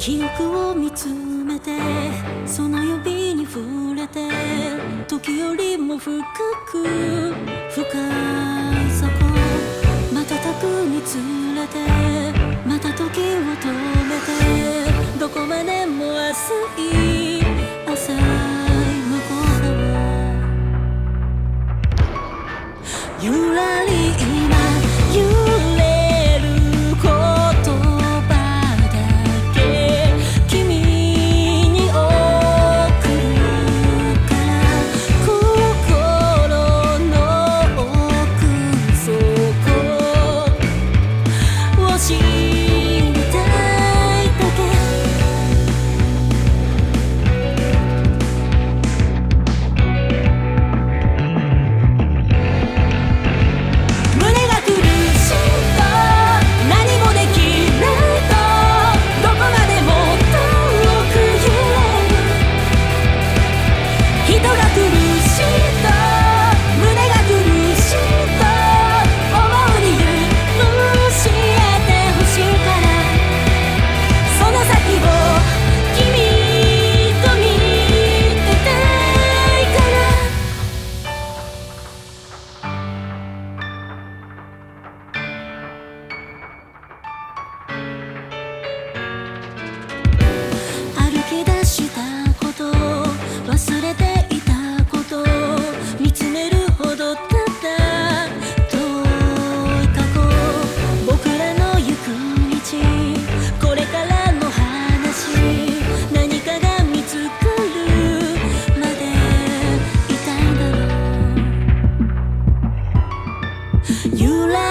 記憶を見つめてその指に触れて時よりも深く深さた瞬くにつれてまた時を止めてどこまでも浅い浅い向こう側。ゆらり You like